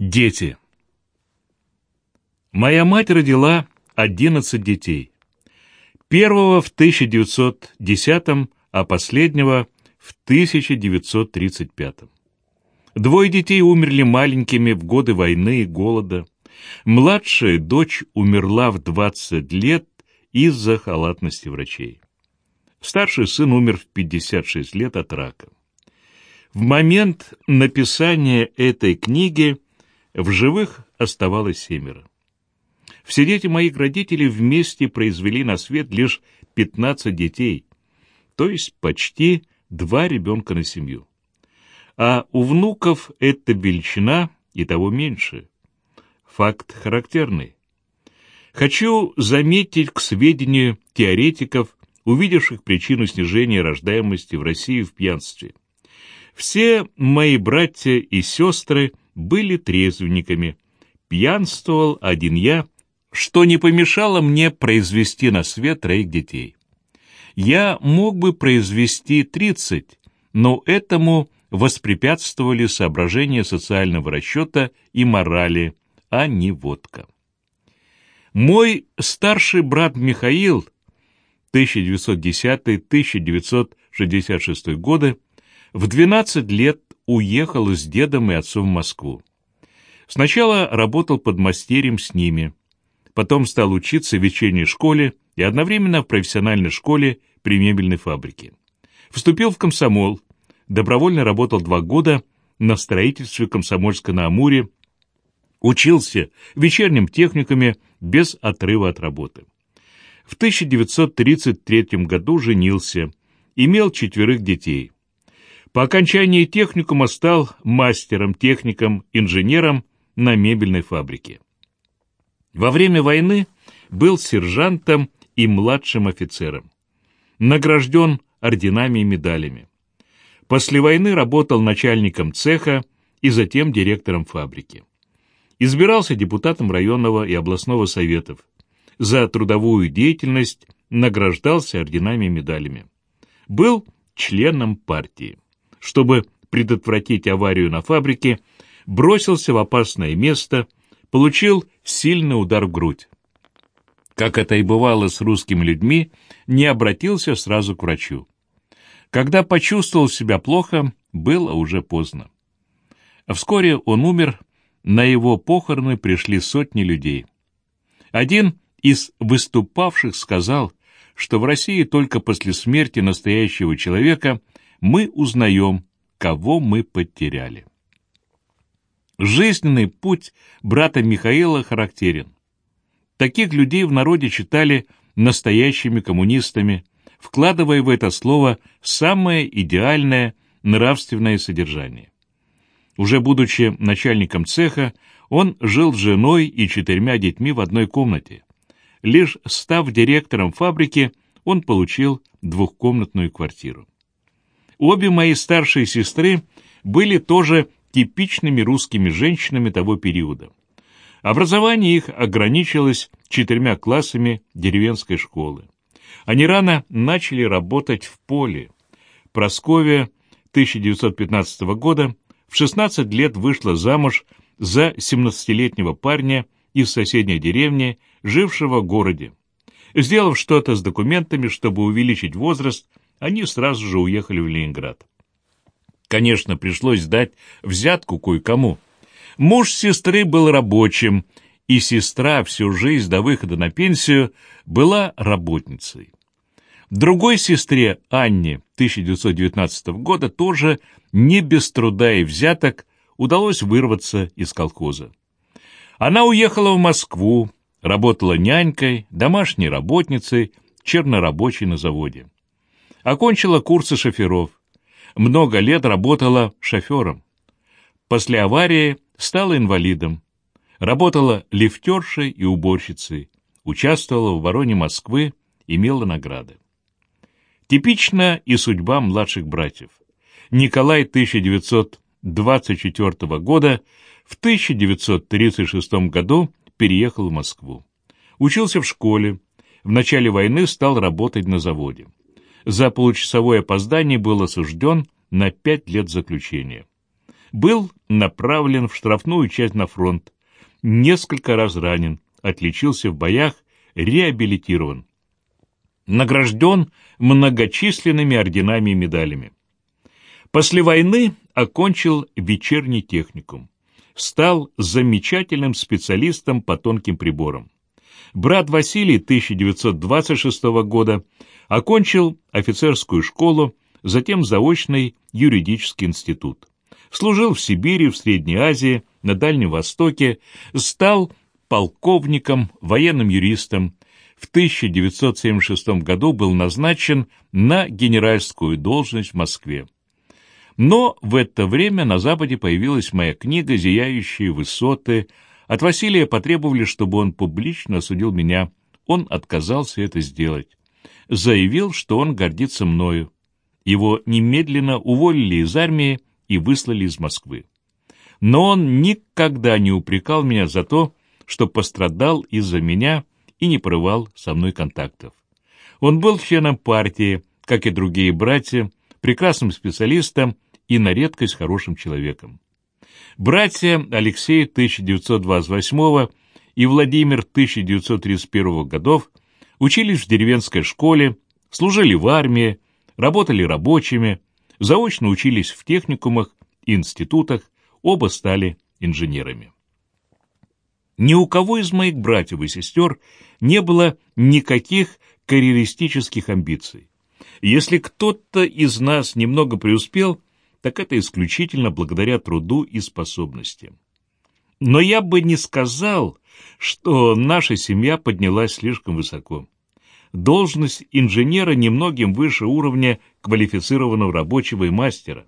Дети. Моя мать родила 11 детей. Первого в 1910, а последнего в 1935. Двое детей умерли маленькими в годы войны и голода. Младшая дочь умерла в 20 лет из-за халатности врачей. Старший сын умер в 56 лет от рака. В момент написания этой книги в живых оставалось семеро. Все дети моих родителей вместе произвели на свет лишь 15 детей, то есть почти два ребенка на семью. А у внуков эта величина и того меньше. Факт характерный. Хочу заметить к сведению теоретиков, увидевших причину снижения рождаемости в России в пьянстве. Все мои братья и сестры были трезвенниками. Пьянствовал один я, что не помешало мне произвести на свет троих детей. Я мог бы произвести тридцать, но этому воспрепятствовали соображения социального расчета и морали, а не водка. Мой старший брат Михаил, 1910-1966 годы, в 12 лет уехал с дедом и отцом в Москву. Сначала работал под мастерем с ними, потом стал учиться в вечерней школе и одновременно в профессиональной школе при мебельной фабрике. Вступил в комсомол, добровольно работал два года на строительстве Комсомольска на Амуре, учился в вечернем техникуме без отрыва от работы. В 1933 году женился, имел четверых детей. По окончании техникума стал мастером, техником, инженером на мебельной фабрике. Во время войны был сержантом и младшим офицером. Награжден орденами и медалями. После войны работал начальником цеха и затем директором фабрики. Избирался депутатом районного и областного советов. За трудовую деятельность награждался орденами и медалями. Был членом партии. Чтобы предотвратить аварию на фабрике, бросился в опасное место, получил сильный удар в грудь. Как это и бывало с русскими людьми, не обратился сразу к врачу. Когда почувствовал себя плохо, было уже поздно. Вскоре он умер, на его похороны пришли сотни людей. Один из выступавших сказал, что в России только после смерти настоящего человека мы узнаем, кого мы потеряли. Жизненный путь брата Михаила характерен. Таких людей в народе читали настоящими коммунистами, вкладывая в это слово самое идеальное нравственное содержание. Уже будучи начальником цеха, он жил с женой и четырьмя детьми в одной комнате. Лишь став директором фабрики, он получил двухкомнатную квартиру. Обе мои старшие сестры были тоже типичными русскими женщинами того периода. Образование их ограничилось четырьмя классами деревенской школы. Они рано начали работать в поле. Просковья 1915 года в 16 лет вышла замуж за 17-летнего парня из соседней деревни, жившего в городе. Сделав что-то с документами, чтобы увеличить возраст, они сразу же уехали в Ленинград. Конечно, пришлось дать взятку кое-кому. Муж сестры был рабочим, и сестра всю жизнь до выхода на пенсию была работницей. Другой сестре, Анне, 1919 года, тоже не без труда и взяток удалось вырваться из колхоза. Она уехала в Москву, работала нянькой, домашней работницей, чернорабочей на заводе. Окончила курсы шоферов, много лет работала шофером. После аварии стала инвалидом. Работала лифтершей и уборщицей. Участвовала в обороне Москвы, имела награды. Типична и судьба младших братьев. Николай 1924 года в 1936 году переехал в Москву. Учился в школе, в начале войны стал работать на заводе за получасовое опоздание был осужден на пять лет заключения. Был направлен в штрафную часть на фронт, несколько раз ранен, отличился в боях, реабилитирован. Награжден многочисленными орденами и медалями. После войны окончил вечерний техникум. Стал замечательным специалистом по тонким приборам. Брат Василий 1926 года окончил офицерскую школу, затем заочный юридический институт. Служил в Сибири, в Средней Азии, на Дальнем Востоке, стал полковником, военным юристом. В 1976 году был назначен на генеральскую должность в Москве. Но в это время на Западе появилась моя книга «Зияющие высоты». От Василия потребовали, чтобы он публично осудил меня. Он отказался это сделать. Заявил, что он гордится мною. Его немедленно уволили из армии и выслали из Москвы. Но он никогда не упрекал меня за то, что пострадал из-за меня и не порывал со мной контактов. Он был членом партии, как и другие братья, прекрасным специалистом и на редкость хорошим человеком. Братья Алексей 1928 и Владимир 1931 годов учились в деревенской школе, служили в армии, работали рабочими, заочно учились в техникумах институтах, оба стали инженерами. Ни у кого из моих братьев и сестер не было никаких карьеристических амбиций. Если кто-то из нас немного преуспел, так это исключительно благодаря труду и способностям. Но я бы не сказал, что наша семья поднялась слишком высоко. Должность инженера немногим выше уровня квалифицированного рабочего и мастера.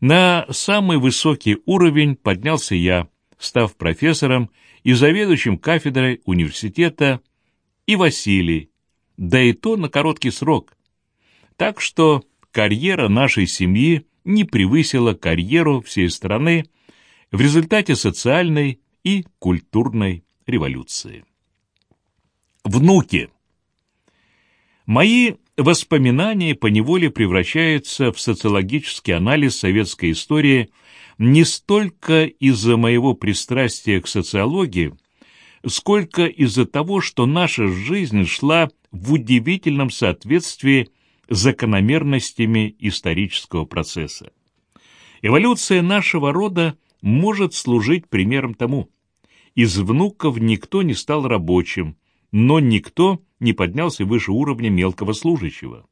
На самый высокий уровень поднялся я, став профессором и заведующим кафедрой университета, и Василий, да и то на короткий срок. Так что карьера нашей семьи не превысила карьеру всей страны в результате социальной и культурной революции. Внуки. Мои воспоминания поневоле превращаются в социологический анализ советской истории не столько из-за моего пристрастия к социологии, сколько из-за того, что наша жизнь шла в удивительном соответствии с закономерностями исторического процесса. Эволюция нашего рода может служить примером тому. Из внуков никто не стал рабочим, но никто не поднялся выше уровня мелкого служащего.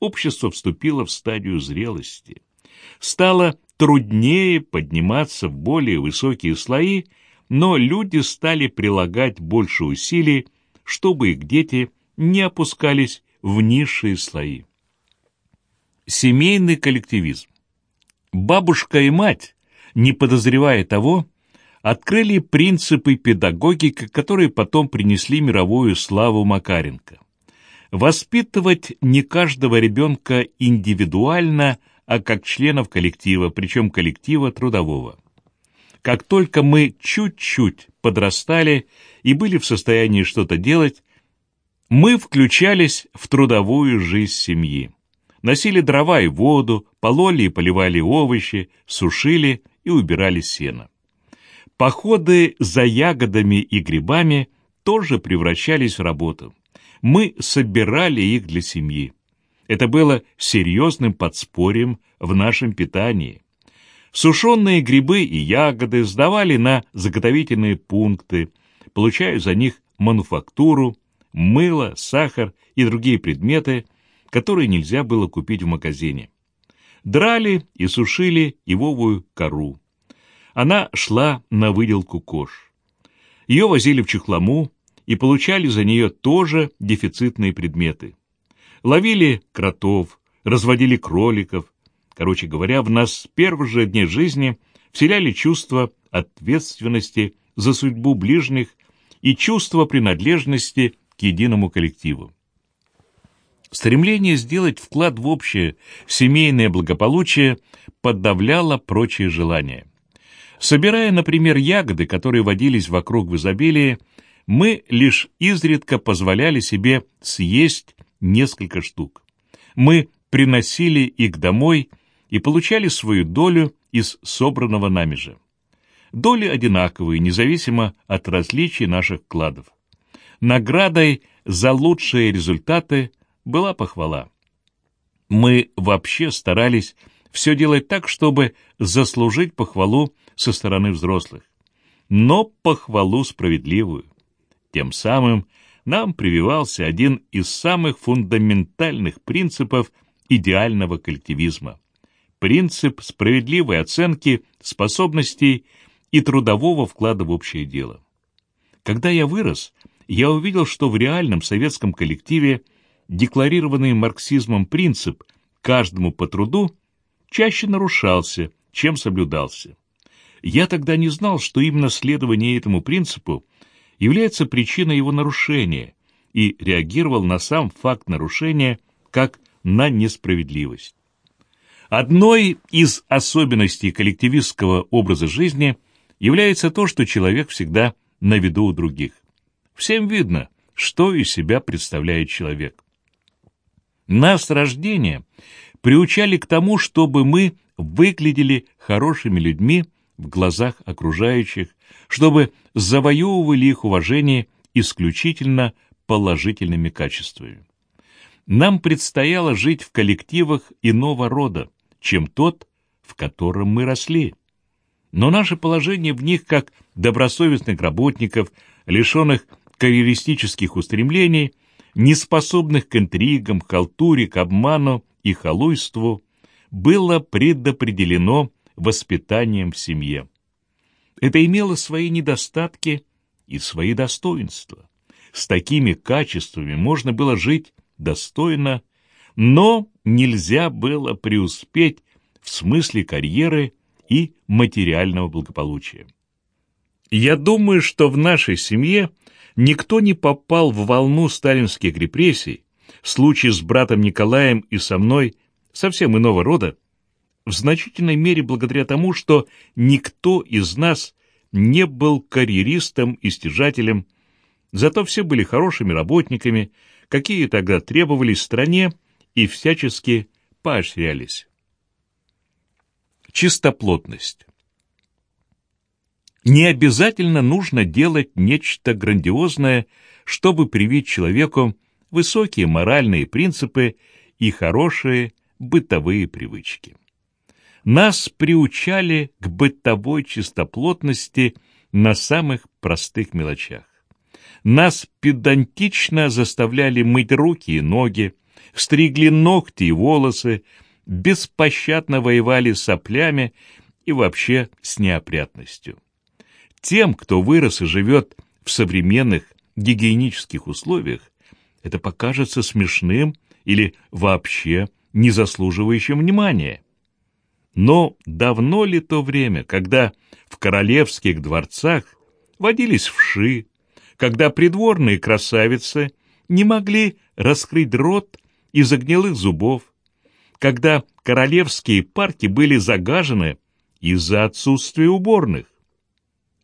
Общество вступило в стадию зрелости. Стало труднее подниматься в более высокие слои, но люди стали прилагать больше усилий, чтобы их дети не опускались в низшие слои. Семейный коллективизм. Бабушка и мать, не подозревая того, открыли принципы педагогики, которые потом принесли мировую славу Макаренко. Воспитывать не каждого ребенка индивидуально, а как членов коллектива, причем коллектива трудового. Как только мы чуть-чуть подрастали и были в состоянии что-то делать, мы включались в трудовую жизнь семьи. Носили дрова и воду, пололи и поливали овощи, сушили и убирали сено. Походы за ягодами и грибами тоже превращались в работу. Мы собирали их для семьи. Это было серьезным подспорьем в нашем питании. Сушеные грибы и ягоды сдавали на заготовительные пункты, получая за них мануфактуру, мыло, сахар и другие предметы, которые нельзя было купить в магазине. Драли и сушили ивовую кору. Она шла на выделку кож. Ее возили в чехлому и получали за нее тоже дефицитные предметы. Ловили кротов, разводили кроликов. Короче говоря, в нас с первых же дней жизни вселяли чувство ответственности за судьбу ближних и чувство принадлежности к единому коллективу. Стремление сделать вклад в общее семейное благополучие подавляло прочие желания. Собирая, например, ягоды, которые водились вокруг в изобилии, мы лишь изредка позволяли себе съесть несколько штук. Мы приносили их домой и получали свою долю из собранного нами же. Доли одинаковые, независимо от различий наших вкладов. Наградой за лучшие результаты была похвала. Мы вообще старались все делать так, чтобы заслужить похвалу со стороны взрослых, но похвалу справедливую. Тем самым нам прививался один из самых фундаментальных принципов идеального коллективизма – принцип справедливой оценки способностей и трудового вклада в общее дело. Когда я вырос, я увидел, что в реальном советском коллективе декларированный марксизмом принцип «каждому по труду» чаще нарушался, чем соблюдался. Я тогда не знал, что именно следование этому принципу является причиной его нарушения и реагировал на сам факт нарушения как на несправедливость. Одной из особенностей коллективистского образа жизни является то, что человек всегда на виду у других. Всем видно, что из себя представляет человек. Нас с рождения приучали к тому, чтобы мы выглядели хорошими людьми в глазах окружающих, чтобы завоевывали их уважение исключительно положительными качествами. Нам предстояло жить в коллективах иного рода, чем тот, в котором мы росли. Но наше положение в них как добросовестных работников, лишенных карьеристических устремлений, неспособных к интригам, халтуре, к обману и халуйству, было предопределено воспитанием в семье. Это имело свои недостатки и свои достоинства. С такими качествами можно было жить достойно, но нельзя было преуспеть в смысле карьеры и материального благополучия. Я думаю, что в нашей семье никто не попал в волну сталинских репрессий, случай с братом Николаем и со мной совсем иного рода, в значительной мере благодаря тому, что никто из нас не был карьеристом и стяжателем, зато все были хорошими работниками, какие тогда требовались стране и всячески поощрялись. Чистоплотность Не обязательно нужно делать нечто грандиозное, чтобы привить человеку высокие моральные принципы и хорошие бытовые привычки. Нас приучали к бытовой чистоплотности на самых простых мелочах. Нас педантично заставляли мыть руки и ноги, стригли ногти и волосы, беспощадно воевали с соплями и вообще с неопрятностью. Тем, кто вырос и живет в современных гигиенических условиях, это покажется смешным или вообще не заслуживающим внимания. Но давно ли то время, когда в королевских дворцах водились вши, когда придворные красавицы не могли раскрыть рот из-за гнилых зубов, когда королевские парки были загажены из-за отсутствия уборных.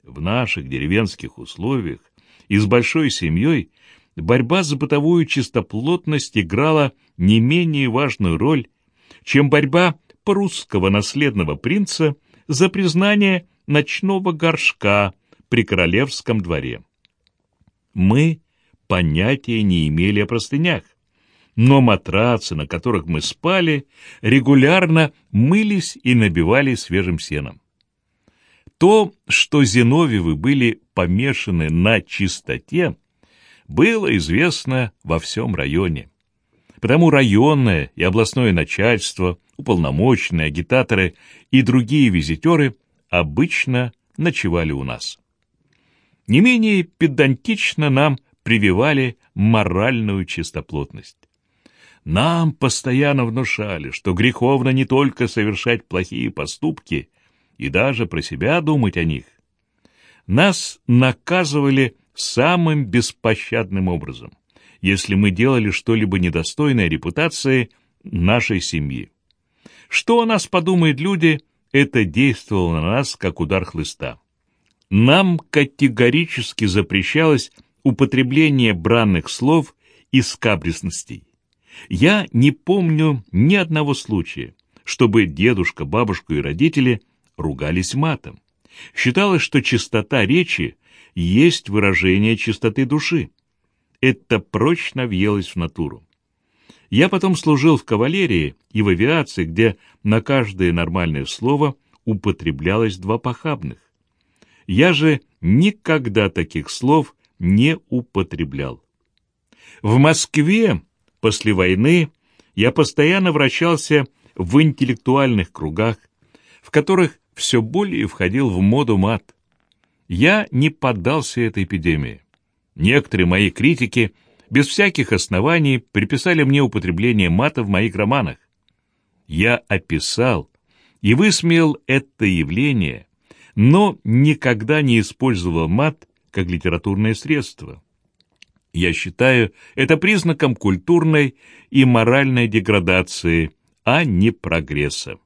В наших деревенских условиях и с большой семьей борьба за бытовую чистоплотность играла не менее важную роль, чем борьба прусского наследного принца за признание ночного горшка при королевском дворе. Мы понятия не имели о простынях, но матрацы, на которых мы спали, регулярно мылись и набивали свежим сеном. То, что Зиновьевы были помешаны на чистоте, было известно во всем районе. Потому районное и областное начальство, уполномоченные, агитаторы и другие визитеры обычно ночевали у нас. Не менее педантично нам прививали моральную чистоплотность. Нам постоянно внушали, что греховно не только совершать плохие поступки и даже про себя думать о них. Нас наказывали самым беспощадным образом, если мы делали что-либо недостойное репутации нашей семьи. Что о нас подумают люди, это действовало на нас, как удар хлыста. Нам категорически запрещалось употребление бранных слов и скабрезностей. Я не помню ни одного случая, чтобы дедушка, бабушка и родители ругались матом. Считалось, что чистота речи есть выражение чистоты души. Это прочно въелось в натуру. Я потом служил в кавалерии и в авиации, где на каждое нормальное слово употреблялось два похабных. Я же никогда таких слов не употреблял. В Москве после войны я постоянно вращался в интеллектуальных кругах, в которых все более входил в моду мат. Я не поддался этой эпидемии. Некоторые мои критики без всяких оснований приписали мне употребление мата в моих романах. Я описал и высмеял это явление, но никогда не использовал мат как литературное средство. Я считаю это признаком культурной и моральной деградации, а не прогресса.